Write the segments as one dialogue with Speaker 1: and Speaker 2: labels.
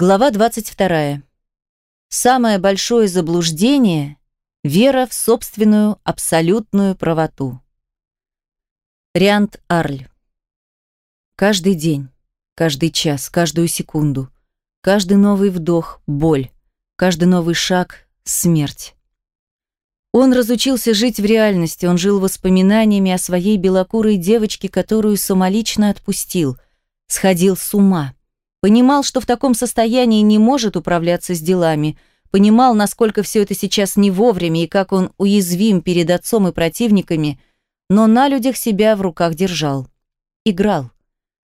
Speaker 1: Глава 22. Самое большое заблуждение – вера в собственную абсолютную правоту. Риант Арль. Каждый день, каждый час, каждую секунду, каждый новый вдох – боль, каждый новый шаг – смерть. Он разучился жить в реальности, он жил воспоминаниями о своей белокурой девочке, которую самолично отпустил, сходил с ума – Понимал, что в таком состоянии не может управляться с делами. Понимал, насколько все это сейчас не вовремя и как он уязвим перед отцом и противниками, но на людях себя в руках держал. Играл.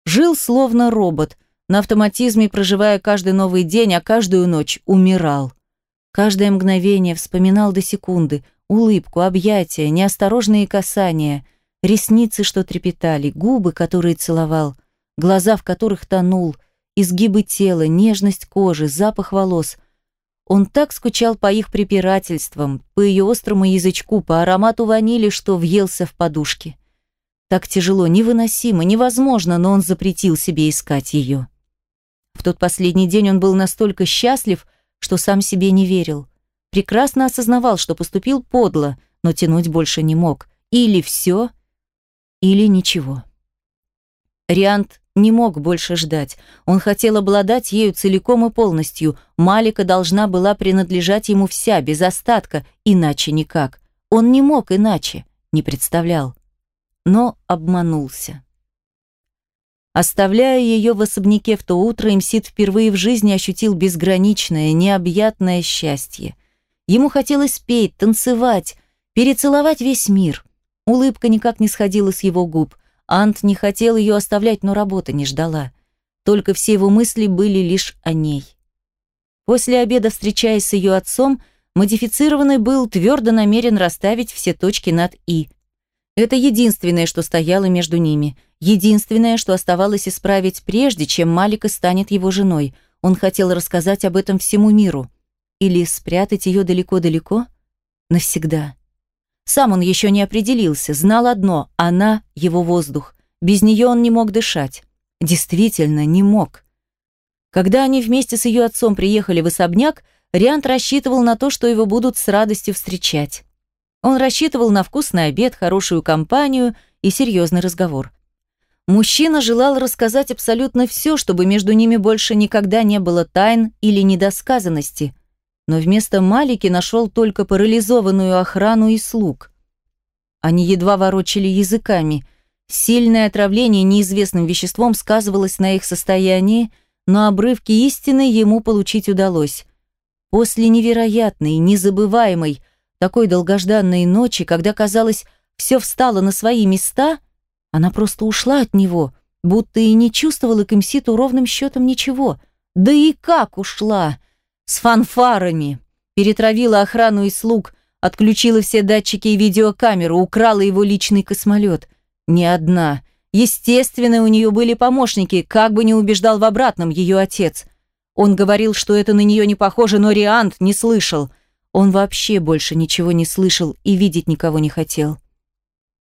Speaker 1: Жил словно робот, на автоматизме проживая каждый новый день, а каждую ночь умирал. Каждое мгновение вспоминал до секунды, улыбку, объятия, неосторожные касания, ресницы, что трепетали, губы, которые целовал, глаза, в которых тонул – изгибы тела, нежность кожи, запах волос. Он так скучал по их препирательствам, по ее острому язычку, по аромату ванили, что въелся в подушки. Так тяжело, невыносимо, невозможно, но он запретил себе искать ее. В тот последний день он был настолько счастлив, что сам себе не верил. Прекрасно осознавал, что поступил подло, но тянуть больше не мог. Или все, или ничего. Риант не мог больше ждать. Он хотел обладать ею целиком и полностью. Малика должна была принадлежать ему вся, без остатка, иначе никак. Он не мог иначе, не представлял. Но обманулся. Оставляя ее в особняке в то утро, Имсид впервые в жизни ощутил безграничное, необъятное счастье. Ему хотелось петь, танцевать, перецеловать весь мир. Улыбка никак не сходила с его губ. Ант не хотел ее оставлять, но работа не ждала. Только все его мысли были лишь о ней. После обеда, встречаясь с ее отцом, модифицированный был твердо намерен расставить все точки над «и». Это единственное, что стояло между ними, единственное, что оставалось исправить прежде, чем Малика станет его женой. Он хотел рассказать об этом всему миру. Или спрятать ее далеко-далеко? Навсегда. Сам он еще не определился, знал одно – она – его воздух. Без нее он не мог дышать. Действительно, не мог. Когда они вместе с ее отцом приехали в особняк, Риант рассчитывал на то, что его будут с радостью встречать. Он рассчитывал на вкусный обед, хорошую компанию и серьезный разговор. Мужчина желал рассказать абсолютно все, чтобы между ними больше никогда не было тайн или недосказанности – но вместо Малики нашел только парализованную охрану и слуг. Они едва ворочали языками. Сильное отравление неизвестным веществом сказывалось на их состоянии, но обрывки истины ему получить удалось. После невероятной, незабываемой, такой долгожданной ночи, когда, казалось, все встало на свои места, она просто ушла от него, будто и не чувствовала к Имситу ровным счетом ничего. Да и как ушла! С фанфарами, перетравила охрану и слуг, отключила все датчики и видеокамеру, украла его личный космолет. Не одна. Естественно, у нее были помощники, как бы не убеждал в обратном ее отец. Он говорил, что это на нее не похоже, но Риант не слышал. Он вообще больше ничего не слышал и видеть никого не хотел.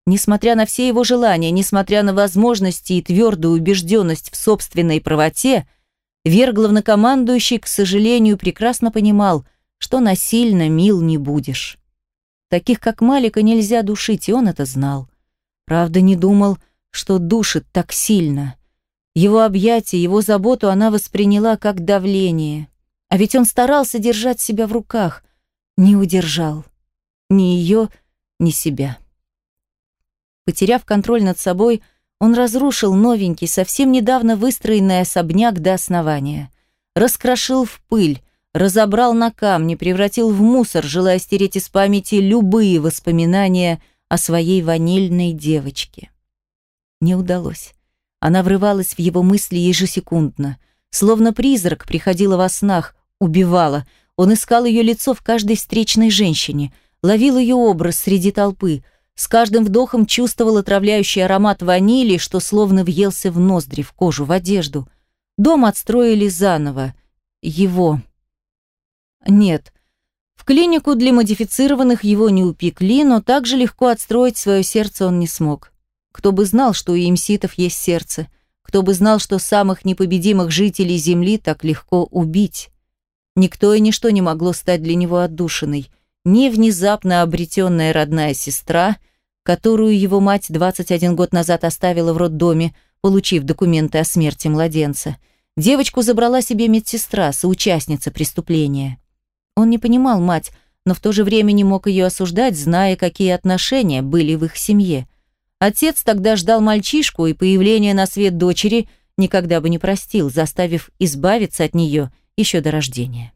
Speaker 1: Несмотря на все его желания, несмотря на возможности и твердую убежденность в собственной правоте, Вер главнокомандующий, к сожалению, прекрасно понимал, что насильно мил не будешь. Таких, как Малика, нельзя душить, и он это знал. Правда, не думал, что душит так сильно. Его объятия, его заботу она восприняла как давление. А ведь он старался держать себя в руках. Не удержал. Ни ее, ни себя. Потеряв контроль над собой, он разрушил новенький, совсем недавно выстроенный особняк до основания. Раскрошил в пыль, разобрал на камни, превратил в мусор, желая стереть из памяти любые воспоминания о своей ванильной девочке. Не удалось. Она врывалась в его мысли ежесекундно. Словно призрак приходила во снах, убивала. Он искал ее лицо в каждой встречной женщине, ловил ее образ среди толпы, с каждым вдохом чувствовал отравляющий аромат ванили, что словно въелся в ноздри, в кожу, в одежду. Дом отстроили заново. Его. Нет. В клинику для модифицированных его не упекли, но так же легко отстроить свое сердце он не смог. Кто бы знал, что у имситов есть сердце. кто бы знал, что самых непобедимых жителей Земли так легко убить. Никто и ничто не могло стать для него отдушиной. Ни внезапно обретенная родная сестра, которую его мать 21 год назад оставила в роддоме, получив документы о смерти младенца. Девочку забрала себе медсестра, соучастница преступления. Он не понимал мать, но в то же время не мог ее осуждать, зная, какие отношения были в их семье. Отец тогда ждал мальчишку, и появление на свет дочери никогда бы не простил, заставив избавиться от нее еще до рождения.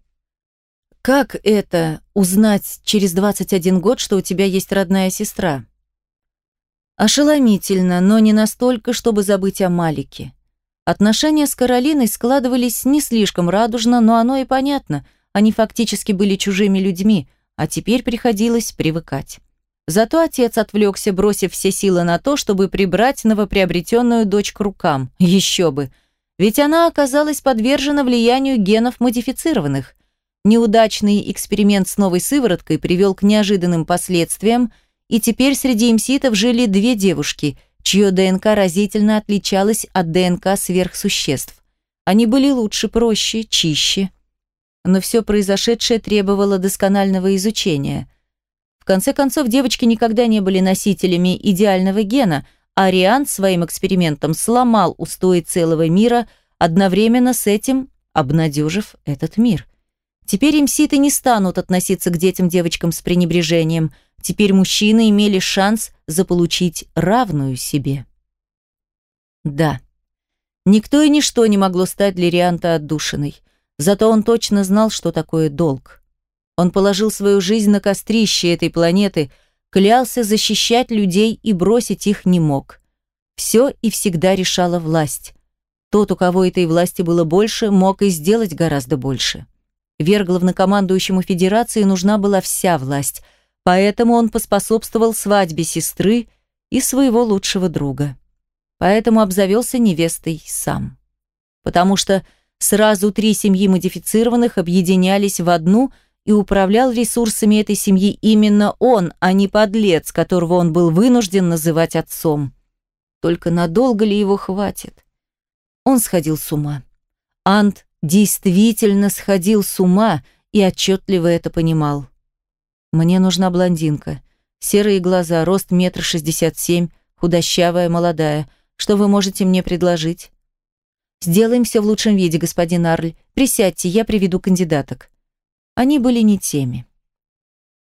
Speaker 1: Как это узнать через 21 год, что у тебя есть родная сестра? Ошеломительно, но не настолько, чтобы забыть о Малике. Отношения с Каролиной складывались не слишком радужно, но оно и понятно. Они фактически были чужими людьми, а теперь приходилось привыкать. Зато отец отвлекся, бросив все силы на то, чтобы прибрать новоприобретенную дочь к рукам. Еще бы! Ведь она оказалась подвержена влиянию генов модифицированных. Неудачный эксперимент с новой сывороткой привел к неожиданным последствиям, и теперь среди имситов жили две девушки, чье ДНК разительно отличалось от ДНК сверхсуществ. Они были лучше, проще, чище но все произошедшее требовало досконального изучения. В конце концов, девочки никогда не были носителями идеального гена, а Риан своим экспериментом сломал устои целого мира, одновременно с этим обнадежив этот мир. Теперь имситы не станут относиться к детям-девочкам с пренебрежением. Теперь мужчины имели шанс заполучить равную себе. Да, никто и ничто не могло стать для Рианта отдушиной. Зато он точно знал, что такое долг. Он положил свою жизнь на кострище этой планеты, клялся защищать людей и бросить их не мог. Все и всегда решала власть. Тот, у кого этой власти было больше, мог и сделать гораздо больше. Верглавнокомандующему Федерации нужна была вся власть, поэтому он поспособствовал свадьбе сестры и своего лучшего друга. Поэтому обзавелся невестой сам. Потому что Сразу три семьи модифицированных объединялись в одну, и управлял ресурсами этой семьи именно он, а не подлец, которого он был вынужден называть отцом. Только надолго ли его хватит? Он сходил с ума. Ант действительно сходил с ума и отчетливо это понимал. «Мне нужна блондинка. Серые глаза, рост метр шестьдесят семь, худощавая, молодая. Что вы можете мне предложить?» Сделаем все в лучшем виде, господин Арль. Присядьте, я приведу кандидаток. Они были не теми.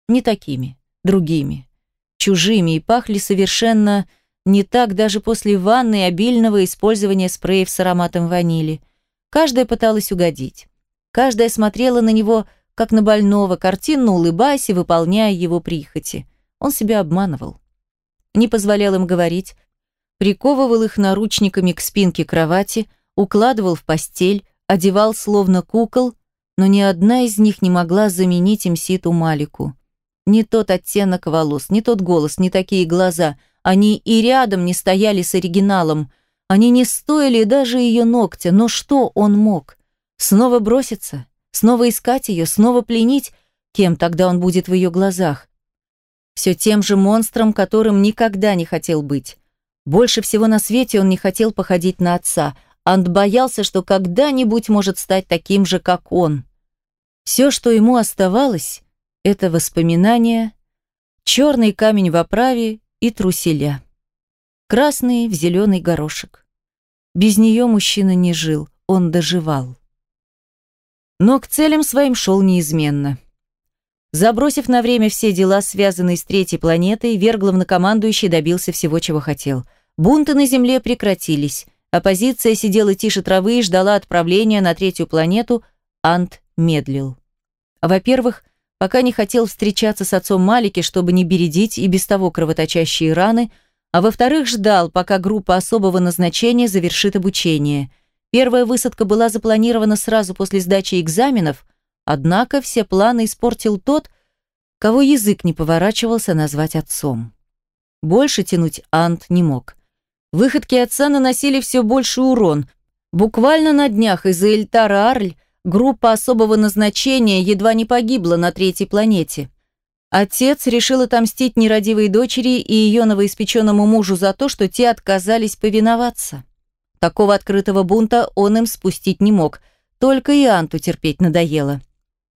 Speaker 1: Не такими, другими. Чужими и пахли совершенно не так даже после ванны и обильного использования спреев с ароматом ванили. Каждая пыталась угодить. Каждая смотрела на него, как на больного, картинно улыбаясь и выполняя его прихоти. Он себя обманывал. Не позволял им говорить, приковывал их наручниками к спинке кровати, укладывал в постель, одевал словно кукол, но ни одна из них не могла заменить им Ситу Малику. Ни тот оттенок волос, ни тот голос, ни такие глаза. Они и рядом не стояли с оригиналом. Они не стоили даже ее ногтя, но что он мог? Снова броситься? Снова искать ее? Снова пленить? Кем тогда он будет в ее глазах? Все тем же монстром, которым никогда не хотел быть. Больше всего на свете он не хотел походить на отца – Ант боялся, что когда-нибудь может стать таким же, как он. Все, что ему оставалось, это воспоминания, черный камень в оправе и труселя. Красный в зеленый горошек. Без нее мужчина не жил, он доживал. Но к целям своим шел неизменно. Забросив на время все дела, связанные с третьей планетой, Вергловнокомандующий добился всего, чего хотел. Бунты на Земле прекратились, Оппозиция сидела тише травы и ждала отправления на третью планету. Ант медлил. Во-первых, пока не хотел встречаться с отцом Малики, чтобы не бередить и без того кровоточащие раны, а во-вторых, ждал, пока группа особого назначения завершит обучение. Первая высадка была запланирована сразу после сдачи экзаменов, однако все планы испортил тот, кого язык не поворачивался назвать отцом. Больше тянуть Ант не мог. Выходки отца наносили все больший урон. Буквально на днях из-за Эльтара Арль группа особого назначения едва не погибла на третьей планете. Отец решил отомстить нерадивой дочери и ее новоиспеченному мужу за то, что те отказались повиноваться. Такого открытого бунта он им спустить не мог, только и Анту терпеть надоело.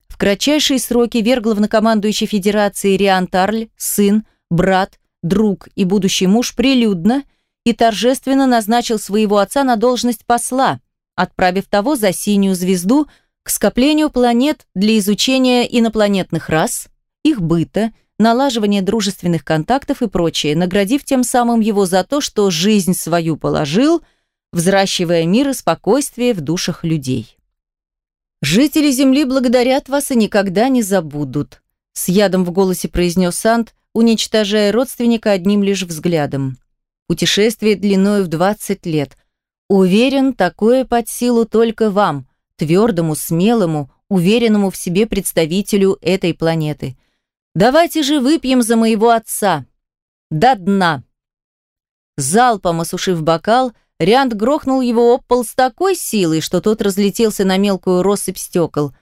Speaker 1: В кратчайшие сроки верг главнокомандующий Федерации Риан Тарль, сын, брат, друг и будущий муж прилюдно и торжественно назначил своего отца на должность посла, отправив того за синюю звезду к скоплению планет для изучения инопланетных рас, их быта, налаживания дружественных контактов и прочее, наградив тем самым его за то, что жизнь свою положил, взращивая мир и спокойствие в душах людей. «Жители Земли благодарят вас и никогда не забудут», с ядом в голосе произнес Сант, уничтожая родственника одним лишь взглядом. Путешествие длиною в 20 лет. Уверен, такое под силу только вам, твердому, смелому, уверенному в себе представителю этой планеты. Давайте же выпьем за моего отца. До дна. Залпом осушив бокал, Риант грохнул его об пол с такой силой, что тот разлетелся на мелкую россыпь стекол.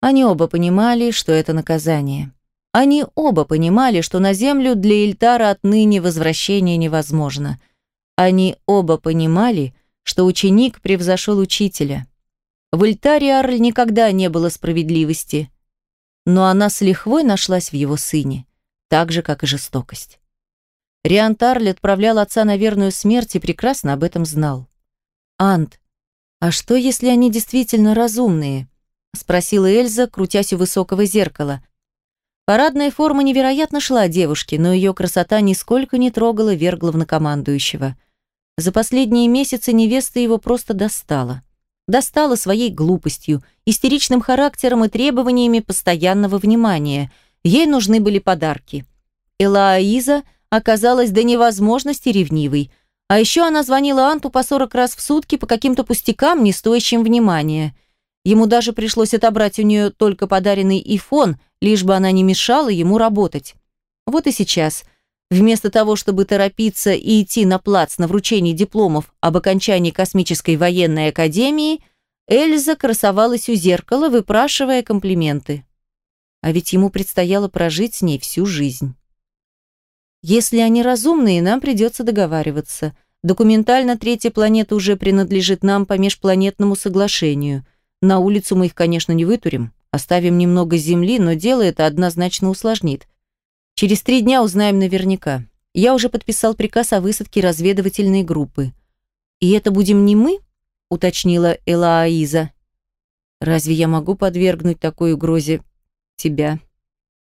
Speaker 1: Они оба понимали, что это наказание. Они оба понимали, что на землю для Ильтара отныне возвращение невозможно. Они оба понимали, что ученик превзошел учителя. В Ильтаре Арль никогда не было справедливости, но она с лихвой нашлась в его сыне, так же, как и жестокость. Риан Тарль отправлял отца на верную смерть и прекрасно об этом знал. «Ант, а что, если они действительно разумные?» — спросила Эльза, крутясь у высокого зеркала. Парадная форма невероятно шла девушке, но ее красота нисколько не трогала верх главнокомандующего. За последние месяцы невеста его просто достала. Достала своей глупостью, истеричным характером и требованиями постоянного внимания. Ей нужны были подарки. Элаиза оказалась до невозможности ревнивой. А еще она звонила Анту по 40 раз в сутки по каким-то пустякам, не стоящим внимания – Ему даже пришлось отобрать у нее только подаренный ифон, лишь бы она не мешала ему работать. Вот и сейчас, вместо того, чтобы торопиться и идти на плац на вручение дипломов об окончании Космической военной академии, Эльза красовалась у зеркала, выпрашивая комплименты. А ведь ему предстояло прожить с ней всю жизнь. Если они разумные, нам придется договариваться. Документально третья планета уже принадлежит нам по межпланетному соглашению – на улицу мы их, конечно, не вытурим. Оставим немного земли, но дело это однозначно усложнит. Через три дня узнаем наверняка. Я уже подписал приказ о высадке разведывательной группы. «И это будем не мы?» – уточнила Элааиза. «Разве я могу подвергнуть такой угрозе тебя?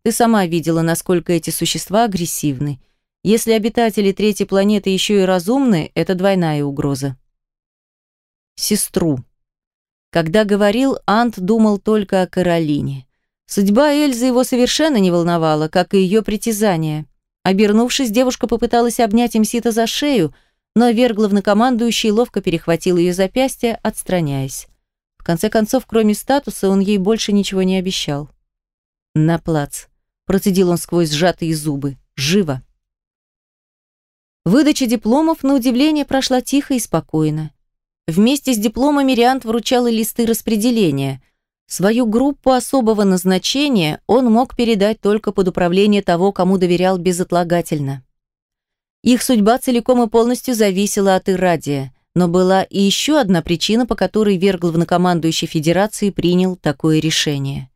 Speaker 1: Ты сама видела, насколько эти существа агрессивны. Если обитатели третьей планеты еще и разумны, это двойная угроза». «Сестру», когда говорил, Ант думал только о Каролине. Судьба Эльзы его совершенно не волновала, как и ее притязания. Обернувшись, девушка попыталась обнять Имсита за шею, но Вер главнокомандующий ловко перехватил ее запястье, отстраняясь. В конце концов, кроме статуса, он ей больше ничего не обещал. «На плац», – процедил он сквозь сжатые зубы. «Живо!» Выдача дипломов, на удивление, прошла тихо и спокойно. Вместе с дипломами Риант вручал и листы распределения. Свою группу особого назначения он мог передать только под управление того, кому доверял безотлагательно. Их судьба целиком и полностью зависела от Ирадия, но была и еще одна причина, по которой Вер главнокомандующий Федерации принял такое решение.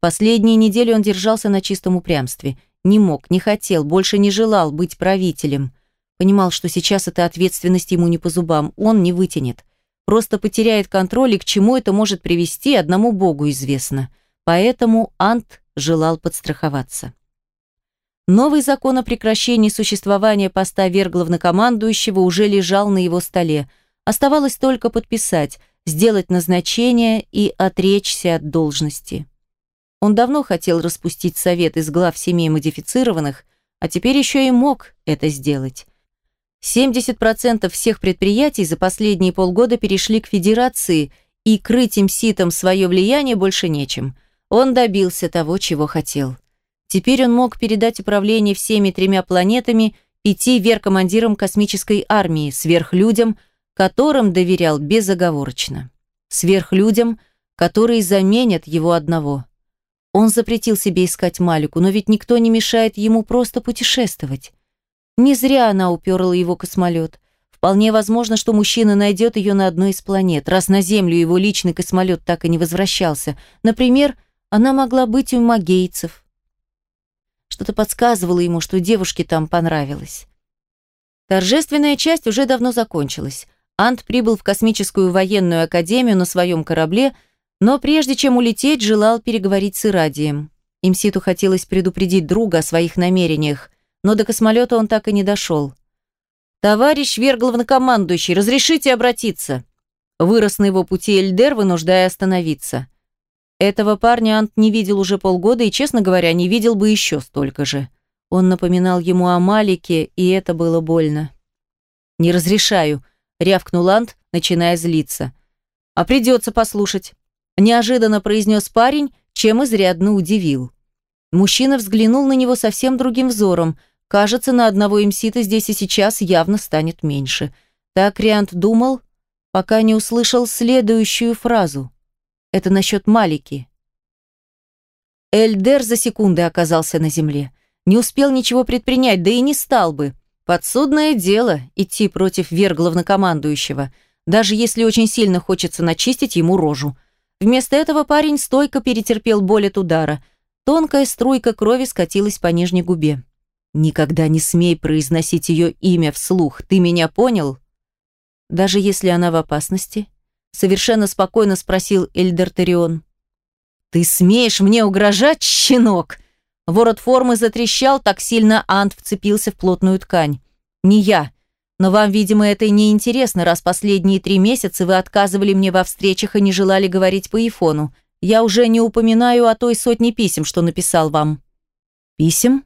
Speaker 1: Последние недели он держался на чистом упрямстве. Не мог, не хотел, больше не желал быть правителем – Понимал, что сейчас эта ответственность ему не по зубам, он не вытянет. Просто потеряет контроль, и к чему это может привести, одному Богу известно. Поэтому Ант желал подстраховаться. Новый закон о прекращении существования поста верглавнокомандующего уже лежал на его столе. Оставалось только подписать, сделать назначение и отречься от должности. Он давно хотел распустить совет из глав семей модифицированных, а теперь еще и мог это сделать. 70% всех предприятий за последние полгода перешли к федерации, и крыть им ситом свое влияние больше нечем. Он добился того, чего хотел. Теперь он мог передать управление всеми тремя планетами пяти веркомандирам космической армии, сверхлюдям, которым доверял безоговорочно. Сверхлюдям, которые заменят его одного. Он запретил себе искать Малику, но ведь никто не мешает ему просто путешествовать. Не зря она уперла его космолет. Вполне возможно, что мужчина найдет ее на одной из планет, раз на Землю его личный космолет так и не возвращался. Например, она могла быть у магейцев. Что-то подсказывало ему, что девушке там понравилось. Торжественная часть уже давно закончилась. Ант прибыл в космическую военную академию на своем корабле, но прежде чем улететь, желал переговорить с Ирадием. Имситу хотелось предупредить друга о своих намерениях, но до космолета он так и не дошел. «Товарищ Вергловнокомандующий, разрешите обратиться?» Вырос на его пути Эльдер, вынуждая остановиться. Этого парня Ант не видел уже полгода и, честно говоря, не видел бы еще столько же. Он напоминал ему о Малике, и это было больно. «Не разрешаю», — рявкнул Ант, начиная злиться. «А придется послушать», — неожиданно произнес парень, чем изрядно удивил. Мужчина взглянул на него совсем другим взором. Кажется, на одного имсита здесь и сейчас явно станет меньше. Так Риант думал, пока не услышал следующую фразу. Это насчет Малики. Эльдер за секунды оказался на земле. Не успел ничего предпринять, да и не стал бы. Подсудное дело идти против верглавнокомандующего, даже если очень сильно хочется начистить ему рожу. Вместо этого парень стойко перетерпел боль от удара. Тонкая струйка крови скатилась по нижней губе. «Никогда не смей произносить ее имя вслух, ты меня понял?» «Даже если она в опасности?» Совершенно спокойно спросил Эльдертерион. «Ты смеешь мне угрожать, щенок?» Ворот формы затрещал, так сильно Ант вцепился в плотную ткань. «Не я. Но вам, видимо, это не интересно, раз последние три месяца вы отказывали мне во встречах и не желали говорить по ифону. Я уже не упоминаю о той сотне писем, что написал вам». «Писем?»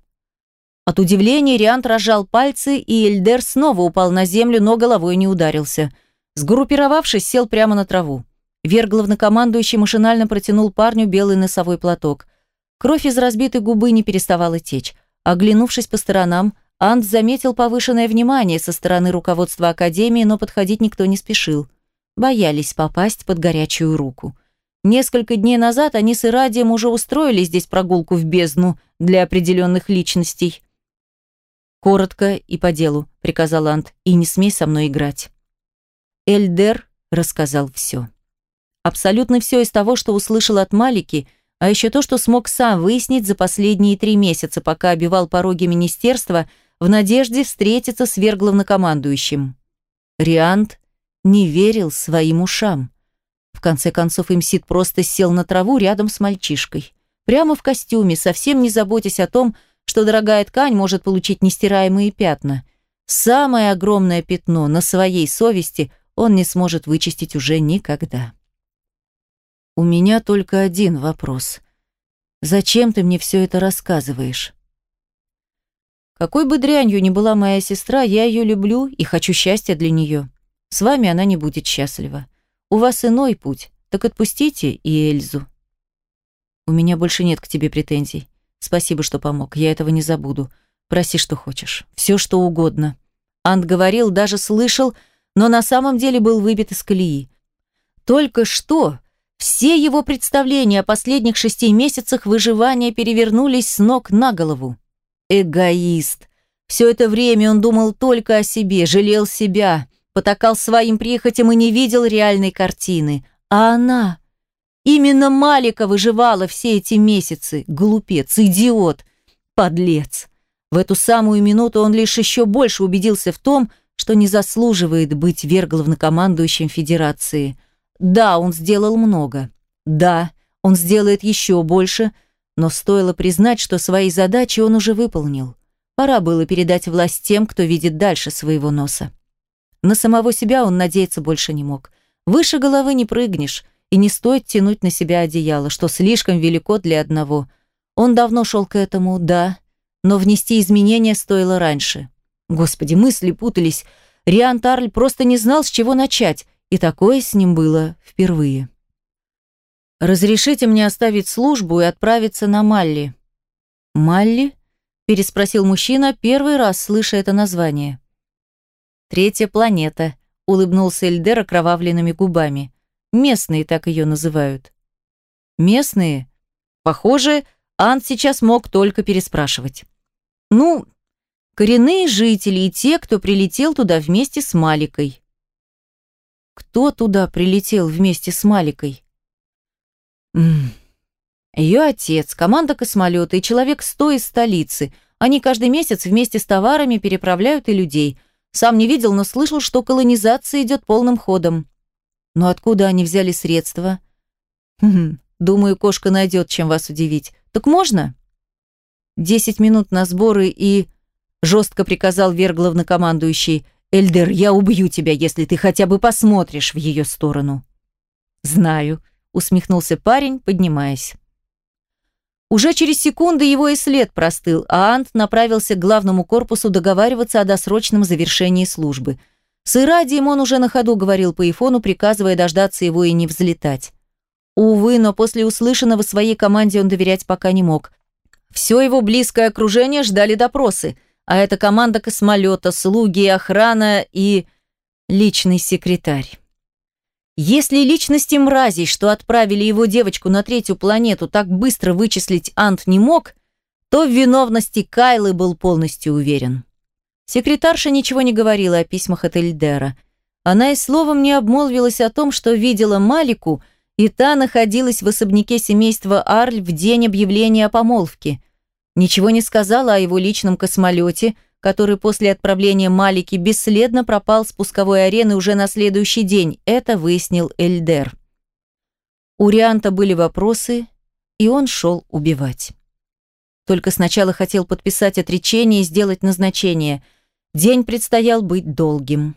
Speaker 1: От удивления Риант разжал пальцы, и Эльдер снова упал на землю, но головой не ударился – Сгруппировавшись, сел прямо на траву. Вер главнокомандующий машинально протянул парню белый носовой платок. Кровь из разбитой губы не переставала течь. Оглянувшись по сторонам, Ант заметил повышенное внимание со стороны руководства Академии, но подходить никто не спешил. Боялись попасть под горячую руку. Несколько дней назад они с Ирадием уже устроили здесь прогулку в бездну для определенных личностей. «Коротко и по делу», — приказал Ант, — «и не смей со мной играть». Эльдер рассказал все. Абсолютно все из того, что услышал от Малики, а еще то, что смог сам выяснить за последние три месяца, пока обивал пороги министерства в надежде встретиться с верглавнокомандующим. Риант не верил своим ушам. В конце концов, Имсид просто сел на траву рядом с мальчишкой. Прямо в костюме, совсем не заботясь о том, что дорогая ткань может получить нестираемые пятна. Самое огромное пятно на своей совести – он не сможет вычистить уже никогда. У меня только один вопрос. Зачем ты мне все это рассказываешь? Какой бы дрянью ни была моя сестра, я ее люблю и хочу счастья для нее. С вами она не будет счастлива. У вас иной путь, так отпустите и Эльзу. У меня больше нет к тебе претензий. Спасибо, что помог, я этого не забуду. Проси, что хочешь. Все, что угодно. Ант говорил, даже слышал, но на самом деле был выбит из колеи. Только что все его представления о последних шести месяцах выживания перевернулись с ног на голову. Эгоист. Все это время он думал только о себе, жалел себя, потакал своим прихотям и не видел реальной картины. А она... Именно Малика выживала все эти месяцы. Глупец, идиот, подлец. В эту самую минуту он лишь еще больше убедился в том, что не заслуживает быть верглавнокомандующим Федерации. Да, он сделал много. Да, он сделает еще больше, но стоило признать, что свои задачи он уже выполнил. Пора было передать власть тем, кто видит дальше своего носа. На самого себя он надеяться больше не мог. Выше головы не прыгнешь, и не стоит тянуть на себя одеяло, что слишком велико для одного. Он давно шел к этому, да, но внести изменения стоило раньше. Господи, мысли путались. Риан Тарль просто не знал, с чего начать, и такое с ним было впервые. «Разрешите мне оставить службу и отправиться на Малли». «Малли?» – переспросил мужчина, первый раз слыша это название. «Третья планета», – улыбнулся Эльдер окровавленными губами. «Местные так ее называют». «Местные?» Похоже, Ант сейчас мог только переспрашивать. «Ну, Коренные жители и те, кто прилетел туда вместе с Маликой. Кто туда прилетел вместе с Маликой? Ее отец, команда космолета и человек сто из столицы. Они каждый месяц вместе с товарами переправляют и людей. Сам не видел, но слышал, что колонизация идет полным ходом. Но откуда они взяли средства? Хм, думаю, кошка найдет, чем вас удивить. Так можно? Десять минут на сборы и... Жестко приказал Вер главнокомандующий. Эльдер, я убью тебя, если ты хотя бы посмотришь в ее сторону. Знаю, усмехнулся парень, поднимаясь. Уже через секунды его и след простыл, а Ант направился к главному корпусу договариваться о досрочном завершении службы. С Ирадием он уже на ходу говорил по ифону, приказывая дождаться его и не взлетать. Увы, но после услышанного своей команде он доверять пока не мог. Все его близкое окружение ждали допросы – а это команда космолета, слуги, охрана и личный секретарь. Если личности мразей, что отправили его девочку на третью планету, так быстро вычислить Ант не мог, то в виновности Кайлы был полностью уверен. Секретарша ничего не говорила о письмах от Эльдера. Она и словом не обмолвилась о том, что видела Малику, и та находилась в особняке семейства Арль в день объявления о помолвке. Ничего не сказала о его личном космолете, который после отправления Малики бесследно пропал с пусковой арены уже на следующий день. Это выяснил Эльдер. У Рианта были вопросы, и он шел убивать. Только сначала хотел подписать отречение и сделать назначение. День предстоял быть долгим.